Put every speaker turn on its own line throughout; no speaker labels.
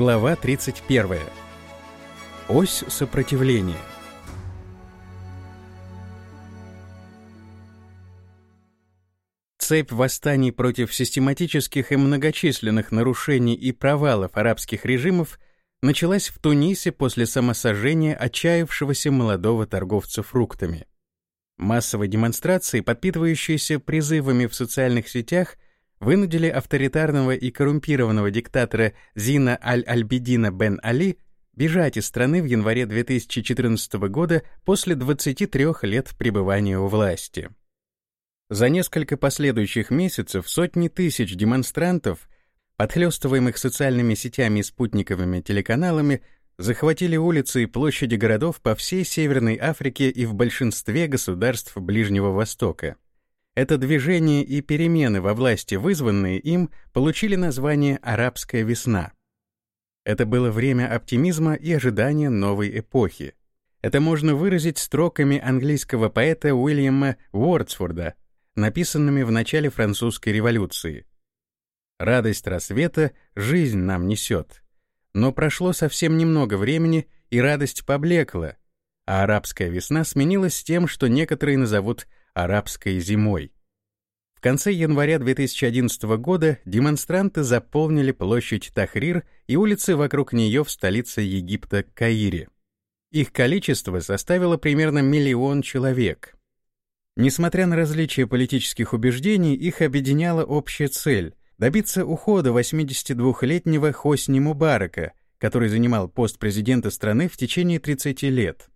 Глава 31. Ось сопротивления. Цепь восстаний против систематических и многочисленных нарушений и провалов арабских режимов началась в Тунисе после самосожжения отчаявшегося молодого торговца фруктами. Массовые демонстрации, подпитывающиеся призывами в социальных сетях, вынудили авторитарного и коррумпированного диктатора Зина Аль-Альбедина бен Али бежать из страны в январе 2014 года после 23 лет пребывания у власти. За несколько последующих месяцев сотни тысяч демонстрантов, подхлёстываемых социальными сетями и спутниковыми телеканалами, захватили улицы и площади городов по всей Северной Африке и в большинстве государств Ближнего Востока. Это движение и перемены во власти, вызванные им, получили название «Арабская весна». Это было время оптимизма и ожидания новой эпохи. Это можно выразить строками английского поэта Уильяма Уордсворда, написанными в начале французской революции. «Радость рассвета жизнь нам несет». Но прошло совсем немного времени, и радость поблекла, а арабская весна сменилась тем, что некоторые назовут арабской зимой. В конце января 2011 года демонстранты заполнили площадь Тахрир и улицы вокруг нее в столице Египта Каире. Их количество составило примерно миллион человек. Несмотря на различия политических убеждений, их объединяла общая цель — добиться ухода 82-летнего Хосни Мубарака, который занимал пост президента страны в течение 30 лет.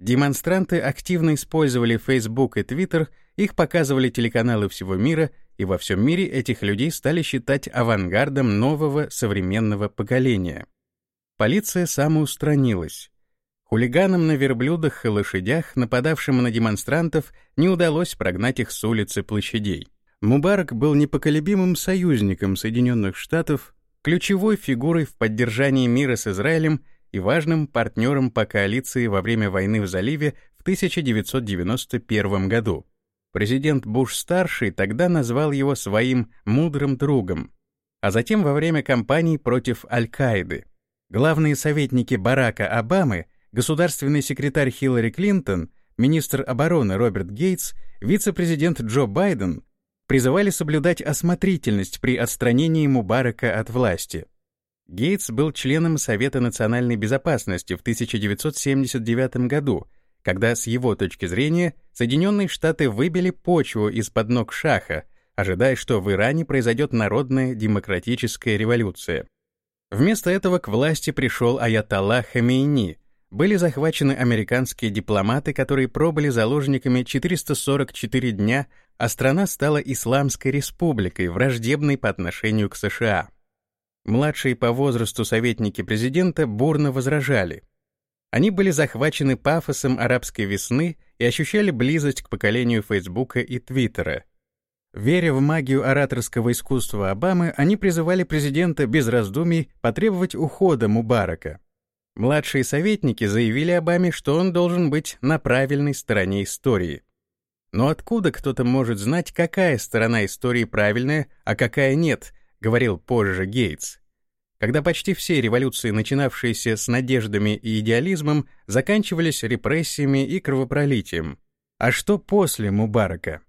Демонстранты активно использовали Facebook и Twitter, их показывали телеканалы всего мира, и во всем мире этих людей стали считать авангардом нового современного поколения. Полиция самоустранилась. Хулиганам на верблюдах и лошадях, нападавшим на демонстрантов, не удалось прогнать их с улицы площадей. Мубарак был непоколебимым союзником Соединенных Штатов, ключевой фигурой в поддержании мира с Израилем и важным партнером по коалиции во время войны в заливе в 1991 году. Президент Буш-старший тогда назвал его своим «мудрым другом», а затем во время кампании против Аль-Каиды. Главные советники Барака Обамы, государственный секретарь Хиллари Клинтон, министр обороны Роберт Гейтс, вице-президент Джо Байден призывали соблюдать осмотрительность при отстранении Мубарака от власти. Гейтс был членом Совета национальной безопасности в 1979 году, когда, с его точки зрения, Соединенные Штаты выбили почву из-под ног Шаха, ожидая, что в Иране произойдет народная демократическая революция. Вместо этого к власти пришел Аятолла Хамейни. Были захвачены американские дипломаты, которые пробыли заложниками 444 дня, а страна стала Исламской республикой, враждебной по отношению к США. Младшие по возрасту советники президента бурно возражали. Они были захвачены пафосом арабской весны и ощущали близость к поколению Фейсбука и Твиттера. Веря в магию ораторского искусства Обамы, они призывали президента без раздумий потребовать ухода Мубарака. Младшие советники заявили Обаме, что он должен быть на правильной стороне истории. Но откуда кто-то может знать, какая сторона истории правильная, а какая нет, говорил позже Гейтс, когда почти все революции, начинавшиеся с надеждами и идеализмом, заканчивались репрессиями и кровопролитием. А что после Мубарака?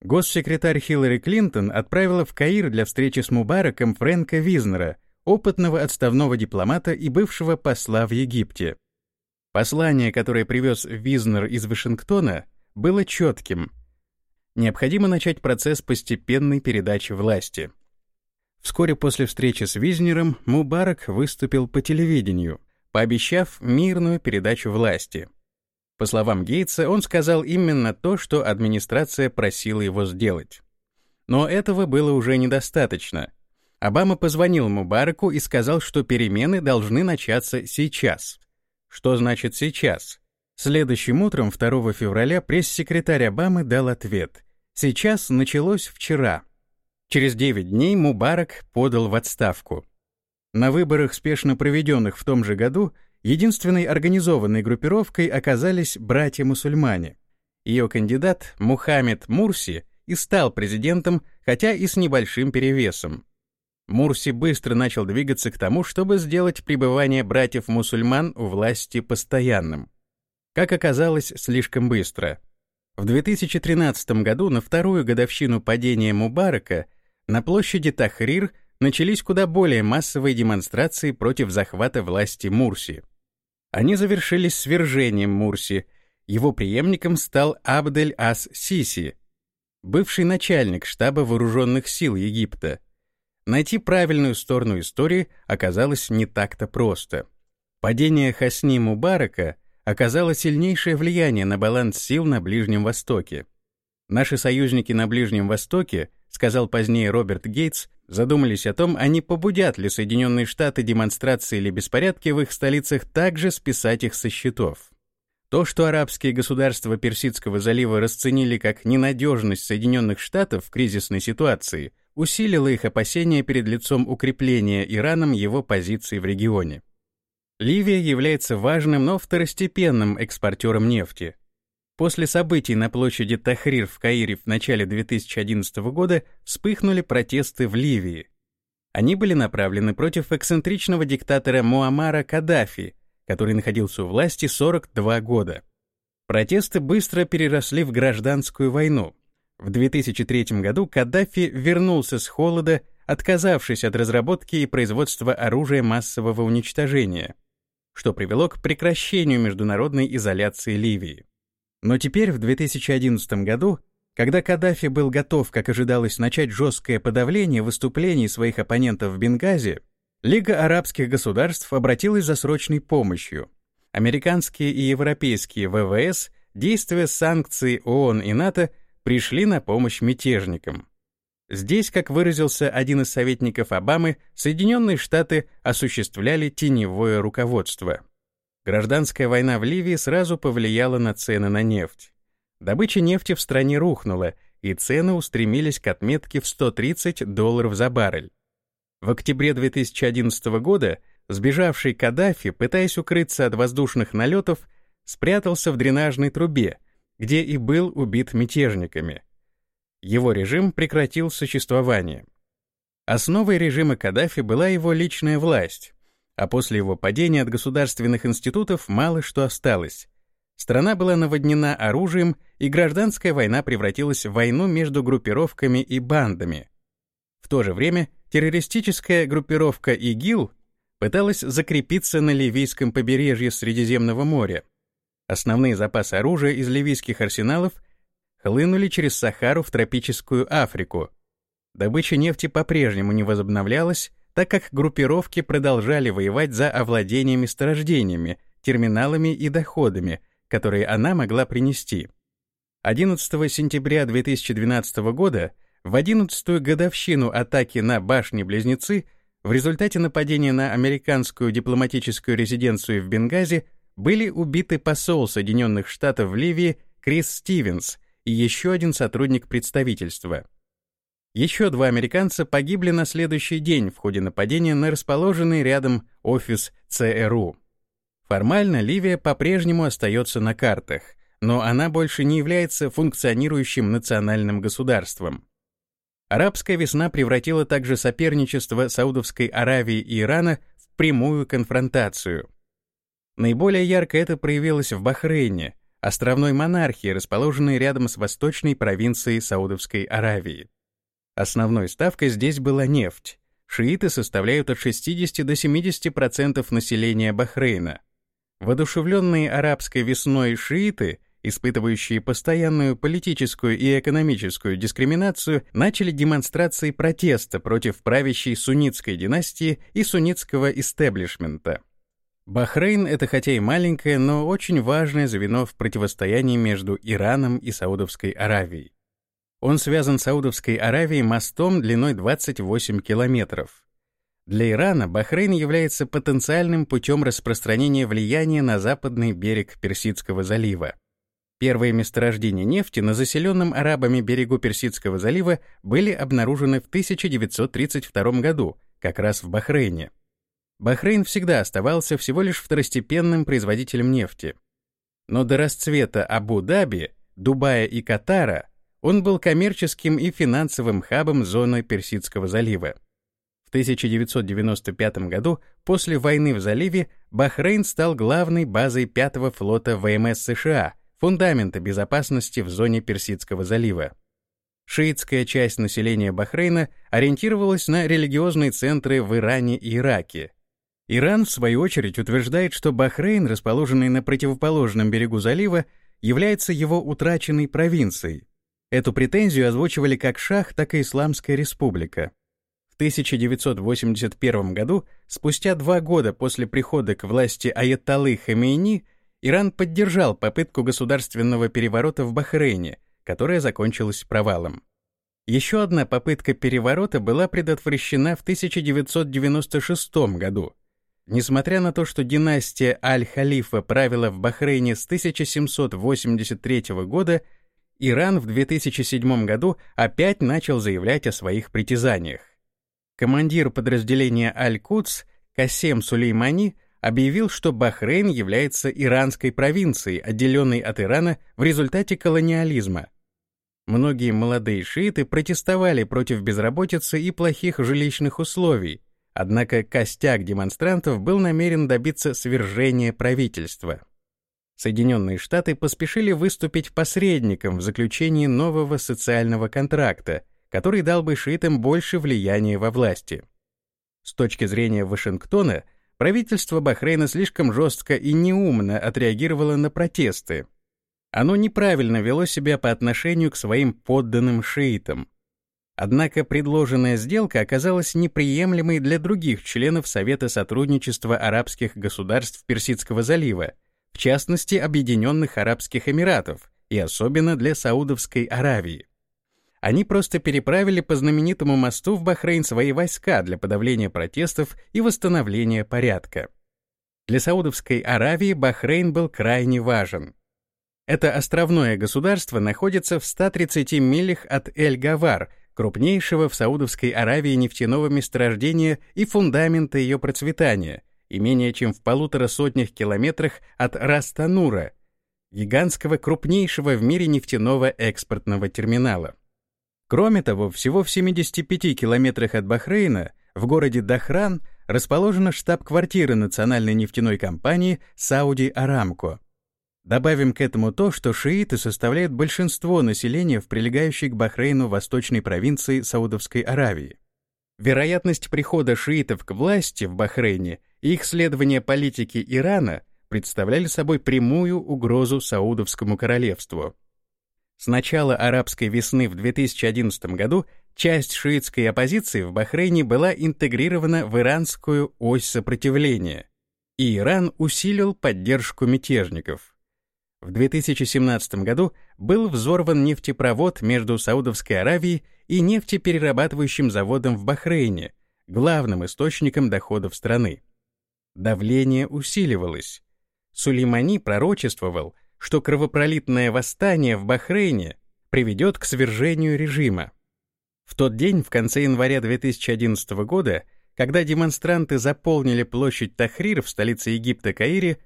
Госсекретарь Хиллари Клинтон отправила в Каир для встречи с Мубараком Фрэнка Визнера, опытного отставного дипломата и бывшего посла в Египте. Послание, которое привез Визнер из Вашингтона, было четким. Необходимо начать процесс постепенной передачи власти. Вскоре после встречи с Визнером Мубарак выступил по телевидению, пообещав мирную передачу власти. По словам Гейтса, он сказал именно то, что администрация просила его сделать. Но этого было уже недостаточно. Обама позвонил Мубараку и сказал, что перемены должны начаться сейчас. Что значит «сейчас»? Следующим утром, 2 февраля, пресс-секретарь Обамы дал ответ. «Сейчас началось вчера». Через 9 дней Мубарак подал в отставку. На выборах, спешно проведенных в том же году, единственной организованной группировкой оказались братья-мусульмане. Ее кандидат Мухаммед Мурси и стал президентом, хотя и с небольшим перевесом. Мурси быстро начал двигаться к тому, чтобы сделать пребывание братьев-мусульман у власти постоянным. Как оказалось, слишком быстро. В 2013 году, на вторую годовщину падения Мубарака, на площади Тахрир начались куда более массовые демонстрации против захвата власти Мурси. Они завершились свержением Мурси. Его преемником стал Абдель Ас-Сиси, бывший начальник штаба вооруженных сил Египта. Найти правильную сторону истории оказалось не так-то просто. Падение Хасни Мубарака оказало сильнейшее влияние на баланс сил на Ближнем Востоке. Наши союзники на Ближнем Востоке, сказал позднее Роберт Гейтс, задумались о том, а не побудят ли Соединенные Штаты демонстрации или беспорядки в их столицах также списать их со счетов. То, что арабские государства Персидского залива расценили как ненадежность Соединенных Штатов в кризисной ситуации, усилило их опасения перед лицом укрепления Ираном его позиций в регионе. Ливия является важным, но второстепенным экспортером нефти. После событий на площади Тахрир в Каире в начале 2011 года вспыхнули протесты в Ливии. Они были направлены против эксцентричного диктатора Муаммара Каддафи, который находился у власти 42 года. Протесты быстро переросли в гражданскую войну. В 2003 году Каддафи вернулся с холода, отказавшись от разработки и производства оружия массового уничтожения, что привело к прекращению международной изоляции Ливии. Но теперь, в 2011 году, когда Каддафи был готов, как ожидалось, начать жесткое подавление выступлений своих оппонентов в Бенгази, Лига арабских государств обратилась за срочной помощью. Американские и европейские ВВС, действуя санкций ООН и НАТО, пришли на помощь мятежникам. Здесь, как выразился один из советников Обамы, Соединенные Штаты осуществляли теневое руководство. Гражданская война в Ливии сразу повлияла на цены на нефть. Добыча нефти в стране рухнула, и цены устремились к отметке в 130 долларов за баррель. В октябре 2011 года сбежавший Каддафи, пытаясь укрыться от воздушных налетов, спрятался в дренажной трубе, где и был убит мятежниками. Его режим прекратил существование. Основой режима Каддафи была его личная власть, а после его падения от государственных институтов мало что осталось. Страна была наводнена оружием, и гражданская война превратилась в войну между группировками и бандами. В то же время террористическая группировка ИГИЛ пыталась закрепиться на ливийском побережье Средиземного моря. Основные запасы оружия из ливийских арсеналов хлынули через Сахару в тропическую Африку. Добыча нефти по-прежнему не возобновлялась, так как группировки продолжали воевать за овладение месторождениями, терминалами и доходами, которые она могла принести. 11 сентября 2012 года в 11-ю годовщину атаки на башни-близнецы в результате нападения на американскую дипломатическую резиденцию в Бенгази были убиты посол Соединенных Штатов в Ливии Крис Стивенс и еще один сотрудник представительства. Еще два американца погибли на следующий день в ходе нападения на расположенный рядом офис ЦРУ. Формально Ливия по-прежнему остается на картах, но она больше не является функционирующим национальным государством. Арабская весна превратила также соперничество Саудовской Аравии и Ирана в прямую конфронтацию. Наиболее ярко это проявилось в Бахрейне, островной монархии, расположенной рядом с восточной провинцией Саудовской Аравии. Основной ставкой здесь была нефть. Шииты составляют от 60 до 70% населения Бахрейна. Водушевленные арабской весной шииты испытывающие постоянную политическую и экономическую дискриминацию, начали демонстрации протеста против правящей суннитской династии и суннитского истеблишмента. Бахрейн — это хотя и маленькое, но очень важное звено в противостоянии между Ираном и Саудовской Аравией. Он связан с Саудовской Аравией мостом длиной 28 километров. Для Ирана Бахрейн является потенциальным путем распространения влияния на западный берег Персидского залива. Первые месторождения нефти на заселенном арабами берегу Персидского залива были обнаружены в 1932 году, как раз в Бахрейне. Бахрейн всегда оставался всего лишь второстепенным производителем нефти. Но до расцвета Абу-Даби, Дубая и Катара он был коммерческим и финансовым хабом зоны Персидского залива. В 1995 году, после войны в заливе, Бахрейн стал главной базой пятого флота ВМС США, фундамента безопасности в зоне Персидского залива. Шиитская часть населения Бахрейна ориентировалась на религиозные центры в Иране и Ираке. Иран, в свою очередь, утверждает, что Бахрейн, расположенный на противоположном берегу залива, является его утраченной провинцией. Эту претензию озвучивали как Шах, так и Исламская республика. В 1981 году, спустя два года после прихода к власти Аятоллы Хамейни, Иран поддержал попытку государственного переворота в Бахрейне, которая закончилась провалом. Еще одна попытка переворота была предотвращена в 1996 году. Несмотря на то, что династия Аль-Халифа правила в Бахрейне с 1783 года, Иран в 2007 году опять начал заявлять о своих притязаниях. Командир подразделения Аль-Кудс Касем Сулеймани объявил, что Бахрейн является иранской провинцией, отделенной от Ирана в результате колониализма. Многие молодые шииты протестовали против безработицы и плохих жилищных условий, однако костяк демонстрантов был намерен добиться свержения правительства. Соединенные Штаты поспешили выступить посредником в заключении нового социального контракта, который дал бы шиитам больше влияния во власти. С точки зрения Вашингтона, правительство Бахрейна слишком жестко и неумно отреагировало на протесты, оно неправильно вело себя по отношению к своим подданным шиитам. Однако предложенная сделка оказалась неприемлемой для других членов Совета сотрудничества арабских государств Персидского залива, в частности Объединенных Арабских Эмиратов, и особенно для Саудовской Аравии. Они просто переправили по знаменитому мосту в Бахрейн свои войска для подавления протестов и восстановления порядка. Для Саудовской Аравии Бахрейн был крайне важен. Это островное государство находится в 130 милях от Эль-Гавар, крупнейшего в Саудовской Аравии нефтяного месторождения и фундамента ее процветания, и менее чем в полутора сотнях километрах от Растанура, гигантского крупнейшего в мире нефтяного экспортного терминала. Кроме того, всего в 75 километрах от Бахрейна, в городе Дахран, расположена штаб-квартира национальной нефтяной компании Сауди Арамко. Добавим к этому то, что шииты составляют большинство населения в прилегающей к Бахрейну восточной провинции Саудовской Аравии. Вероятность прихода шиитов к власти в Бахрейне их следование политике Ирана представляли собой прямую угрозу Саудовскому королевству. С начала арабской весны в 2011 году часть шиитской оппозиции в Бахрейне была интегрирована в иранскую ось сопротивления, и Иран усилил поддержку мятежников. В 2017 году был взорван нефтепровод между Саудовской Аравией и нефтеперерабатывающим заводом в Бахрейне, главным источником доходов страны. Давление усиливалось. Сулеймани пророчествовал, что кровопролитное восстание в Бахрейне приведет к свержению режима. В тот день, в конце января 2011 года, когда демонстранты заполнили площадь Тахрир в столице Египта Каире,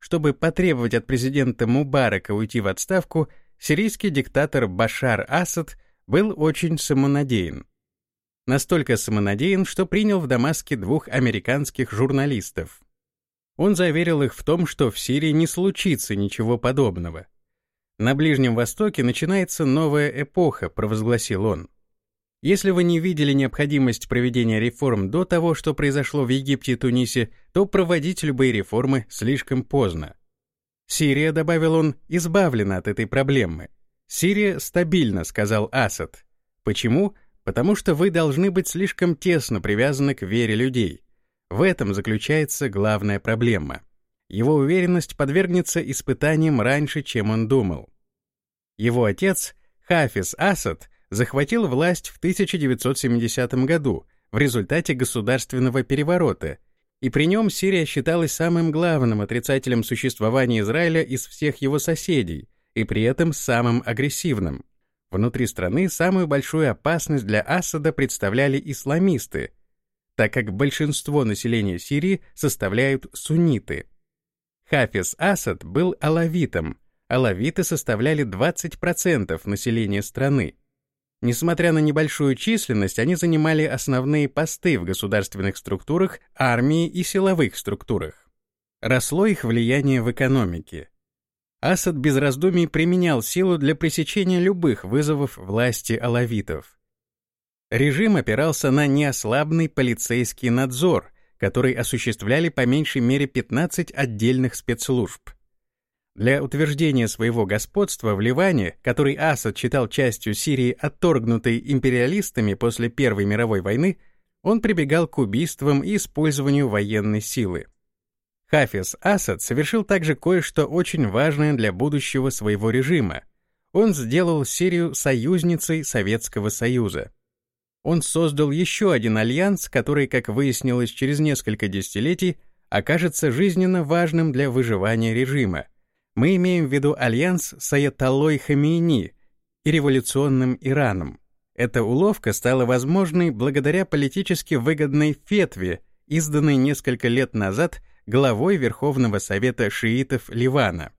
чтобы потребовать от президента Мубарака уйти в отставку, сирийский диктатор Башар Асад был очень самонадеян. Настолько самонадеян, что принял в Дамаске двух американских журналистов. Он заверил их в том, что в Сирии не случится ничего подобного. На Ближнем Востоке начинается новая эпоха, провозгласил он. Если вы не видели необходимость проведения реформ до того, что произошло в Египте и Тунисе, то проводить любые реформы слишком поздно. Сирия, добавил он, избавлена от этой проблемы. Сирия стабильна, сказал Асад. Почему? Потому что вы должны быть слишком тесно привязаны к вере людей. В этом заключается главная проблема. Его уверенность подвергнется испытаниям раньше, чем он думал. Его отец, Хафиз Асад, захватил власть в 1970 году в результате государственного переворота, и при нем Сирия считалась самым главным отрицателем существования Израиля из всех его соседей, и при этом самым агрессивным. Внутри страны самую большую опасность для Асада представляли исламисты, так как большинство населения Сирии составляют сунниты. Хафиз Асад был алавитом, алавиты составляли 20% населения страны. Несмотря на небольшую численность, они занимали основные посты в государственных структурах, армии и силовых структурах. Росло их влияние в экономике. Асад без раздумий применял силу для пресечения любых вызовов власти алавитов. Режим опирался на неослабный полицейский надзор, который осуществляли по меньшей мере 15 отдельных спецслужб. Для утверждения своего господства в Ливане, который Асад считал частью Сирии, отторгнутой империалистами после Первой мировой войны, он прибегал к убийствам и использованию военной силы. Хафиз Асад совершил также кое-что очень важное для будущего своего режима. Он сделал Сирию союзницей Советского Союза. Он создал еще один альянс, который, как выяснилось через несколько десятилетий, окажется жизненно важным для выживания режима. Мы имеем в виду альянс с Аятоллой Хамейни и революционным Ираном. Эта уловка стала возможной благодаря политически выгодной фетве, изданной несколько лет назад главой Верховного Совета шиитов Ливана.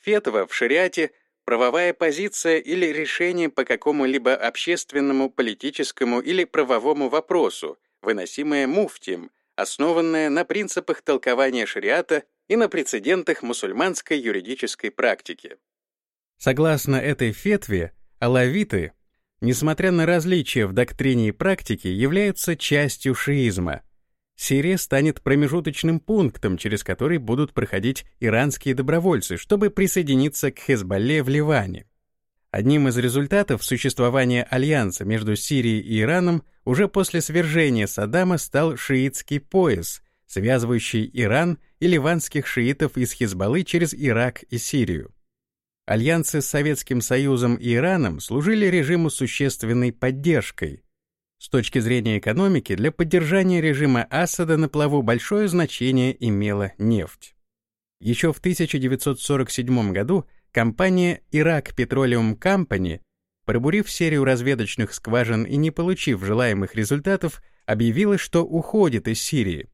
Фетва в шариате — правовая позиция или решение по какому-либо общественному, политическому или правовому вопросу, выносимое муфтием, основанное на принципах толкования шариата и на прецедентах мусульманской юридической практики. Согласно этой фетве, алавиты, несмотря на различия в доктрине и практике, являются частью шиизма — Сирия станет промежуточным пунктом, через который будут проходить иранские добровольцы, чтобы присоединиться к Хезболле в Ливане. Одним из результатов существования альянса между Сирией и Ираном уже после свержения Саддама стал шиитский пояс, связывающий Иран и ливанских шиитов из Хизбаллы через Ирак и Сирию. Альянсы с Советским Союзом и Ираном служили режиму существенной поддержкой, с точки зрения экономики, для поддержания режима Асада на плаву большое значение имела нефть. Еще в 1947 году компания Iraq Petroleum Company, пробурив серию разведочных скважин и не получив желаемых результатов, объявила, что уходит из Сирии.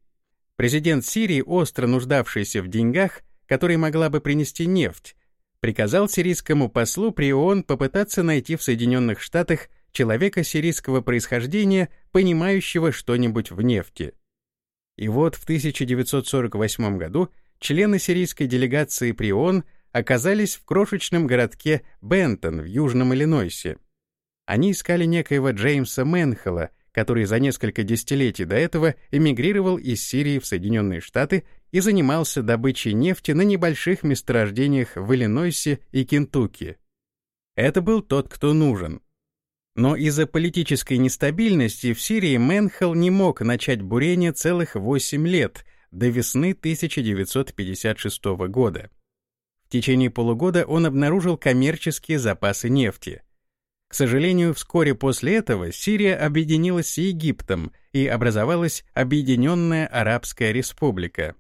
Президент Сирии, остро нуждавшийся в деньгах, которые могла бы принести нефть, приказал сирийскому послу при ООН попытаться найти в Соединенных Штатах человека сирийского происхождения, понимающего что-нибудь в нефти. И вот в 1948 году члены сирийской делегации при ООН оказались в крошечном городке Бентон в Южном Иллинойсе. Они искали некоего Джеймса Менхела, который за несколько десятилетий до этого эмигрировал из Сирии в Соединенные Штаты и занимался добычей нефти на небольших месторождениях в Иллинойсе и Кентукки. Это был тот, кто нужен. Но из-за политической нестабильности в Сирии Менхел не мог начать бурение целых 8 лет, до весны 1956 года. В течение полугода он обнаружил коммерческие запасы нефти. К сожалению, вскоре после этого Сирия объединилась с Египтом и образовалась Объединенная Арабская Республика.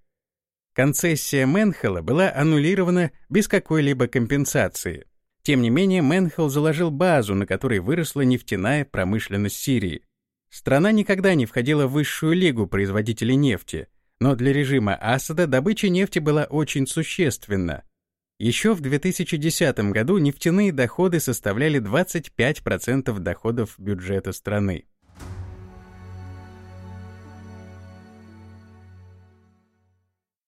Концессия Менхела была аннулирована без какой-либо компенсации. Тем не менее, Менхел заложил базу, на которой выросла нефтяная промышленность Сирии. Страна никогда не входила в высшую лигу производителей нефти, но для режима Асада добыча нефти была очень существенна. Еще в 2010 году нефтяные доходы составляли 25% доходов бюджета страны.